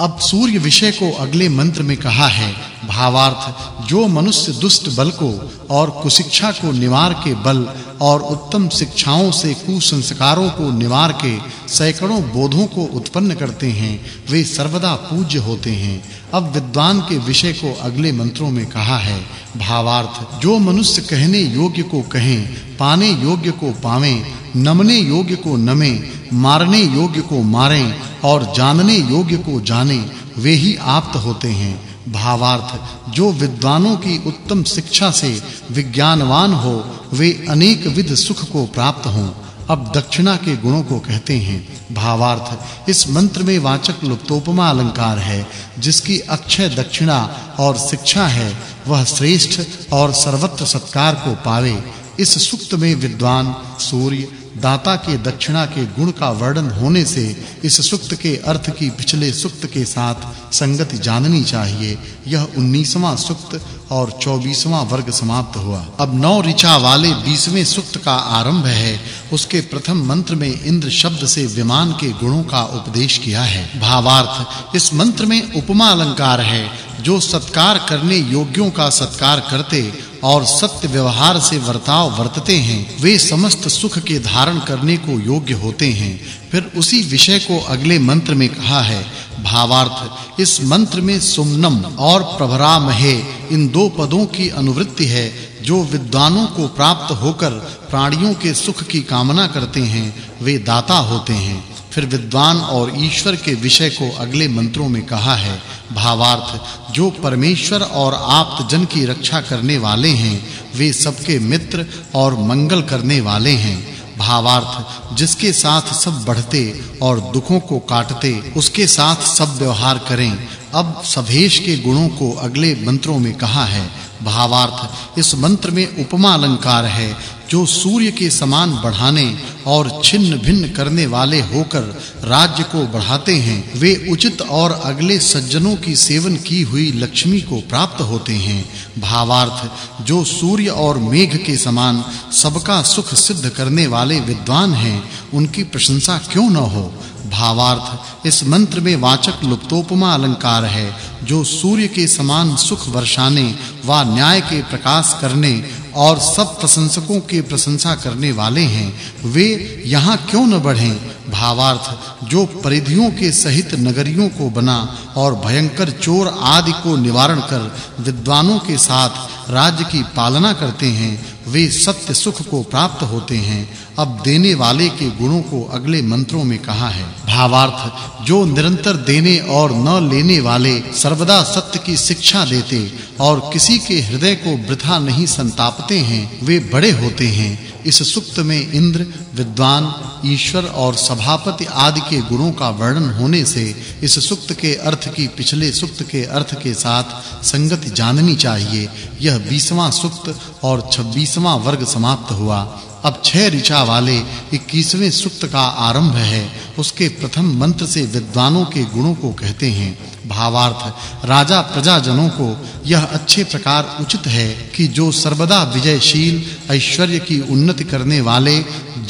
अब सूर्य विषय को अगले मंत्र में कहा है, भावार्थ, जो मनुष्य दुष्ट बल को और कुशिक्षा को निवार के बल और उत्तम शिक्षाओं से कुसंस्कारों को निवार के सैकड़ों बोधों को उत्पन्न करते हैं, वे सर्वदा पूज्य होते हैं। अब विद्वान के विषय को अगले मंत्रों में कहा है, भावार्थ, जो मनुष्य कहने योग्य को कहें, पाने योग्य को पावें, नमने योग्य को नमे, मारने योग्य को मारें और जानने योग्य को जाने, वे ही आप्त होते हैं। भावार्थ, जो विद्वानों की उत्तम शिक्षा से विज्ञानवान हो, वे अनेक विध सुख को प्राप्त हों। अब दक्षिणा के गुणों को कहते हैं। भावार्थ, इस मंत्र में वाचक् लुप्तोपमा अलंकार है, जिसकी अक्षय दक्षिणा और शिक्षा है, वह श्रेष्ठ और सर्वत्र सत्कार को पावे। इस सुक्त में विद्वान, सूर्य दाता के दक्षिणा के गुण का वर्णन होने से इस सुक्त के अर्थ की पिछले सुक्त के साथ संगति जाननी चाहिए। यह 19वां सुक्त और 24वां वर्ग समाप्त हुआ। अब नौ ऋचा वाले 20वें सुक्त का आरंभ है। उसके प्रथम मंत्र में इंद्र शब्द से विमान के गुणों का उपदेश किया है। भावार्थ, इस मंत्र में उपमा अलंकार है। जो सत्कार करने योग्यों का सत्कार करते और सत्य व्यवहार से वर्ताव वर्तते हैं, वे समस्त सुख के धारण करने को योग्य होते हैं। फिर उसी विषय को अगले मंत्र में कहा है, भावार्थ, इस मंत्र में सुमनम और प्रभरामहे, इन दो पदों की अनुवृत्ति है, जो विद्वानों को प्राप्त होकर प्राणियों के सुख की कामना करते हैं, वे दाता होते हैं। फिर विद्वान और ईश्वर के विषय को अगले मंत्रों में कहा है, भावार्थ, जो परमेश्वर और आप्त जन की रक्षा करने वाले हैं, वे सबके मित्र और मंगल करने वाले हैं। भावार्थ, जिसके साथ सब बढ़ते और दुखों को काटते, उसके साथ सब व्यवहार करें। अब सभेश के गुणों को अगले मंत्रों में कहा है भावार्थ। इस मंत्र में उपमा अलंकार है, जो सूर्य के समान बढ़ाने और छिन्न भिन्न करने वाले होकर राज्य को बढ़ाते हैं। वे उचित और अगले सज्जनों की सेवन की हुई लक्ष्मी को प्राप्त होते हैं। भावार्थ, जो सूर्य और मेघ के समान सबका सुख सिद्ध करने वाले विद्वान हैं, उनकी प्रशंसा क्यों न हो? भावार्थ। इस मंत्र में वाचक् लुप्तोपमा अलंकार है, जो सूर्य के समान सुख वर्षाने व न्याय के प्रकाश करने और सब प्रशंसकों की प्रशंसा करने वाले हैं। वे यहाँ क्यों न बढ़ें? भावार्थ, जो परिधियों के सहित नगरियों को बना और भयंकर चोर आदि को निवारण कर विद्वानों के साथ राज्य की पालना करते हैं वे सत्य सुख को प्राप्त होते हैं। अब देने वाले के गुणों को अगले मंत्रों में कहा है। भावार्थ, जो निरंतर देने और न लेने वाले सर्वदा सत्य की शिक्षा देते और किसी के हृदय को वृथा नहीं संतापते हैं, वे बड़े होते हैं। इस सुक्त में इंद्र विद्वान, ईश्वर और सभापति आदि के गुणों का वर्णन होने से इस सुक्त के अर्थ की, पिछले सुक्त के अर्थ के साथ संगति जाननी चाहिए। यह 20वां सुक्त और 26वां वर्ग समाप्त हुआ। अब छह ऋचा वाले 21वें सुक्त का आरंभ है। उसके प्रथम मंत्र से विद्वानों के गुणों को कहते हैं। भावार्थ, राजा प्रजाजनों को यह अच्छे प्रकार उचित है कि जो सर्वदा विजयशील, ऐश्वर्य की उन्नति करने वाले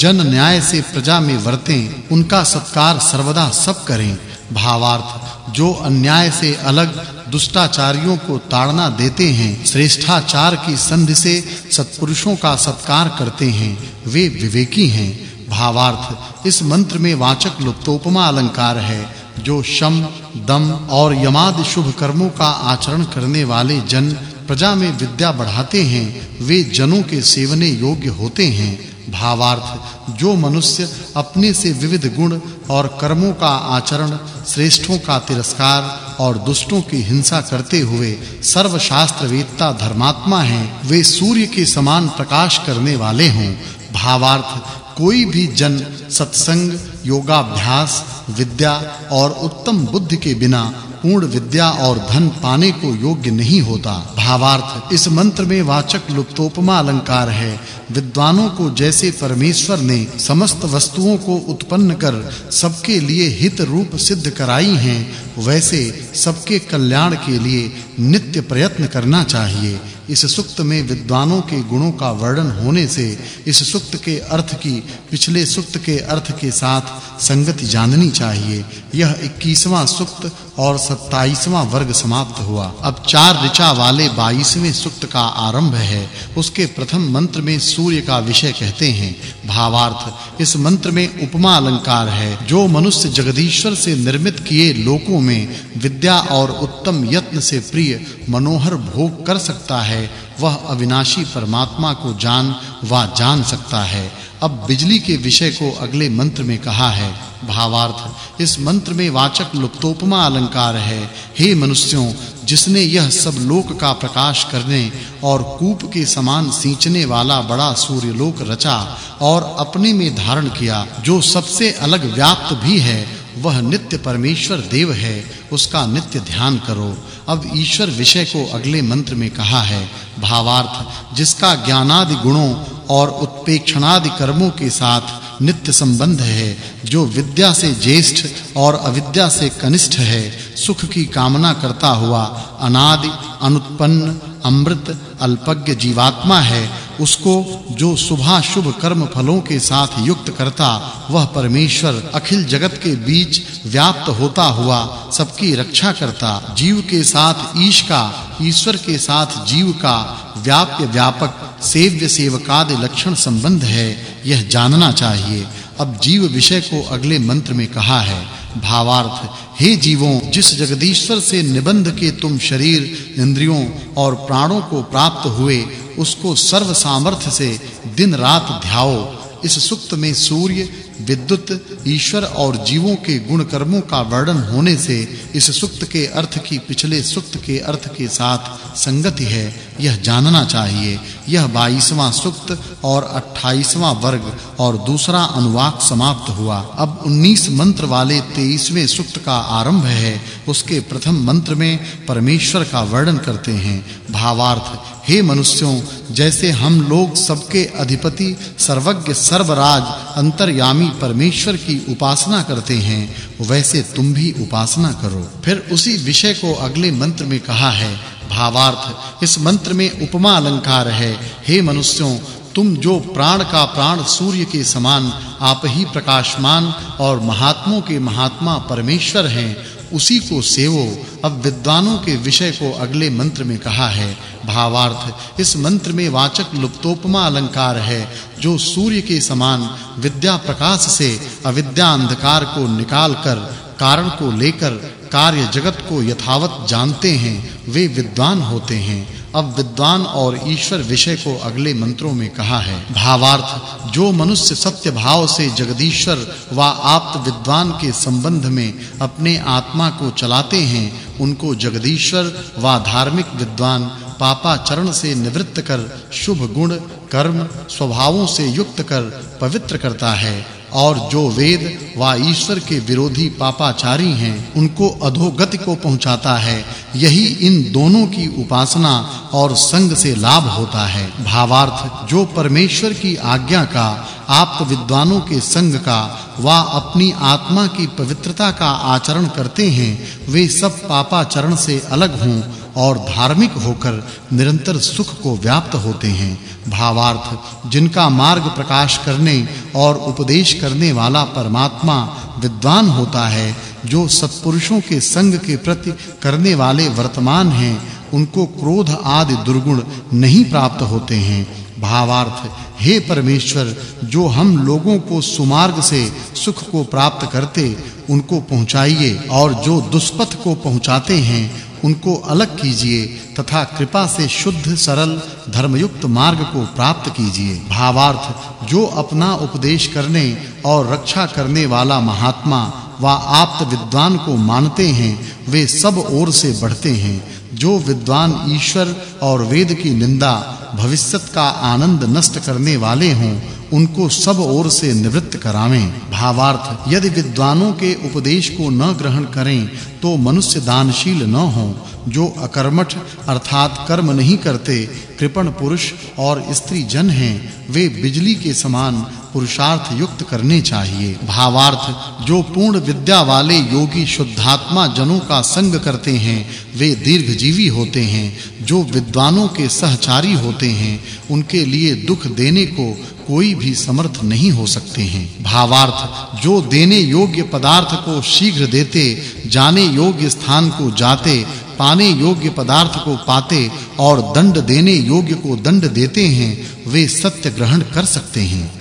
जन न्याय से प्रजा में वर्तें, उनका सत्कार सर्वदा सब करें। भावार्थ, जो अन्याय से अलग दुष्टाचारियों को ताड़ना देते हैं, श्रेष्ठाचार की संधि से सत्पुरुषों का सत्कार करते हैं, वे विवेकी हैं। भावार्थ, इस मंत्र में वाचक् लुप्तोपमा अलंकार है, जो शम, दम और यमाद शुभ कर्मों का आचरण करने वाले जन प्रजा में विद्या बढ़ाते हैं, वे जनों के सेवने योग्य होते हैं। भावार्थ, जो मनुष्य अपने से विविध गुण और कर्मों का आचरण, श्रेष्ठों का तिरस्कार और दुष्टों की हिंसा करते हुए सर्वशास्त्र वेदता धर्मात्मा हैं, वे सूर्य के समान प्रकाश करने वाले हों। भावार्थ, कोई भी जन सत्संग, योगाभ्यास, विद्या और उत्तम बुद्धि के बिना पूर्ण विद्या और धन पाने को योग्य नहीं होता। भावार्थ, इस मंत्र में वाचक् लुप्तोपमा अलंकार है। विद्वानों को जैसे परमेश्वर ने समस्त वस्तुओं को उत्पन्न कर सबके लिए हित रूप सिद्ध कराई हैं, वैसे सबके कल्याण के लिए नित्य प्रयत्न करना चाहिए। इस सुक्त में विद्वानों के गुणों का वर्णन होने से इस सुक्त के अर्थ की, पिछले सुक्त के अर्थ के साथ संगति जाननी चाहिए। यह 21वां सुक्त और 27वां वर्ग समाप्त हुआ। अब चार ऋचा वाले 22वें सूक्त का आरंभ है। उसके प्रथम मंत्र में सूर्य का विषय कहते हैं। भावार्थ, इस मंत्र में उपमा अलंकार है, जो मनुष्य जगदीश्वर से निर्मित किए लोकों में विद्या और उत्तम यत्न से प्रिय, मनोहर भोग कर सकता है। वह अविनाशी परमात्मा को जान वा जान सकता है। अब बिजली के विषय को अगले मंत्र में कहा है, भावार्थ। इस मंत्र में वाचक् लुप्तोपमा अलंकार है। हे मनुष्यों, जिसने यह सब लोक का प्रकाश करने और कूप के समान सींचने वाला बड़ा सूर्य लोक रचा और अपने में धारण किया, जो सबसे अलग व्याप्त भी है वह नित्य परमेश्वर देव है, उसका नित्य ध्यान करो। अब ईश्वर विषय को अगले मंत्र में कहा है, भावार्थ, जिसका ज्ञानादि गुणों और उत्पेक्षणादि कर्मों के साथ नित्य संबंध है, जो विद्या से ज्येष्ठ और अविद्या से कनिष्ठ है, सुख की कामना करता हुआ अनादि, अनुत्पन्न, अमृत, अल्पज्ञ जीवात्मा है उसको जो शुभ शुभ कर्म फलों के साथ युक्त करता, वह परमेश्वर अखिल जगत के बीच व्याप्त होता हुआ सबकी रक्षा करता, जीव के साथ ईश का, ईश्वर के साथ जीव का व्याप्य व्यापक सेव्य सेवकादि लक्षण संबंध है, यह जानना चाहिए। अब जीव विषय को अगले मंत्र में कहा है, भावार्थ, हे जीवों, जिस जगदीश्वर से निबंध के तुम शरीर, इंद्रियों और प्राणों को प्राप्त हुए, उसको सर्व सामर्थ्य से दिन रात ध्याओ। इस सुक्त में सूर्य, विद्युत, ईश्वर और जीवों के गुण कर्मों का वर्णन होने से इस सुक्त के अर्थ की पिछले सुक्त के अर्थ के साथ संगति है। यह जानना चाहिए, यह 22वां सुक्त और 28वां वर्ग और दूसरा अनुवाक समाप्त हुआ। अब 19 मंत्र वाले 23वें सुक्त का आरंभ है। उसके प्रथम मंत्र में परमेश्वर का वर्णन करते हैं। भावार्थ, हे मनुष्यों, जैसे हम लोग सबके अधिपति, सर्वज्ञ, सर्वराज, अंतर्यामी परमेश्वर की उपासना करते हैं, वैसे तुम भी उपासना करो। फिर उसी विषय को अगले मंत्र में कहा है भावार्थ, इस मंत्र में उपमा अलंकार है। हे मनुष्यों, तुम जो प्राण का प्राण सूर्य के समान, आप ही प्रकाशमान और महात्मों के महात्मा परमेश्वर हैं, उसी को सेवो। अब विद्वानों के विषय को अगले मंत्र में कहा है। भावार्थ, इस मंत्र में वाचक् लुप्तोपमा अलंकार है, जो सूर्य के समान विद्या प्रकाश से अविद्या अंधकार को निकालकर, कारण को लेकर, कार्य जगत को यथावत जानते हैं। वे विद्वान होते हैं। अब विद्वान और ईश्वर विषय को अगले मंत्रों में कहा है। भावार्थ, जो मनुष्य सत्य भाव से जगदीश्वर व आप्त विद्वान के संबंध में अपने आत्मा को चलाते हैं, उनको जगदीश्वर व धार्मिक विद्वान पापाचरण से निवृत्त कर, शुभ गुण, कर्म, स्वभावों से युक्त कर, पवित्र करता है। और जो वेद व ईश्वर के विरोधी पापाचारी हैं, उनको अधोगति को पहुंचाता है। यही इन दोनों की उपासना और संग से लाभ होता है। भावार्थ, जो परमेश्वर की आज्ञा का आप विद्वानों के संग का, व अपनी आत्मा की पवित्रता का आचरण करते हैं, वे सब पापाचरण से अलग हों और धार्मिक होकर निरंतर सुख को व्याप्त होते हैं। भावार्थ, जिनका मार्ग प्रकाश करने और उपदेश करने वाला परमात्मा विद्वान होता है जो सत्पुरुषों के संग के प्रति करने वाले वर्तमान हैं, उनको क्रोध आदि दुर्गुण नहीं प्राप्त होते हैं। भावार्थ, हे परमेश्वर, जो हम लोगों को सुमार्ग से सुख को प्राप्त करते, उनको पहुंचाइए और जो दुष्पथ को पहुंचाते हैं, उनको अलग कीजिए तथा कृपा से शुद्ध, सरल, धर्मयुक्त मार्ग को प्राप्त कीजिए। भावार्थ, जो अपना उपदेश करने और रक्षा करने वाला महात्मा व आप्त विद्वान को मानते हैं, वे सब ओर से बढ़ते हैं। जो विद्वान ईश्वर और वेद की निंदा, भविष्यत का आनंद नष्ट करने वाले हों, उनको सब ओर से निवृत्त करावें। भावार्थ, यदि विद्वानों के उपदेश को न ग्रहण करें तो मनुष्य दानशील न हो, जो अकर्मठ अर्थात कर्म नहीं करते, कृपण पुरुष और स्त्री जन हैं, वे बिजली के समान पुरुषार्थ युक्त करने चाहिए। भावार्थ, जो पूर्ण विद्या वाले योगी शुद्धात्मा जनों का संग करते हैं, वे दीर्घजीवी होते हैं। जो विद्वानों के सहचारी होते हैं, उनके लिए दुख देने को कोई भी समर्थ नहीं हो सकते हैं। भावार्थ, जो देने योग्य पदार्थ को शीघ्र देते, जाने योग्य स्थान को जाते, पाने योग्य पदार्थ को पाते और दंड देने योग्य को दंड देते हैं, वे सत्य ग्रहण कर सकते हैं।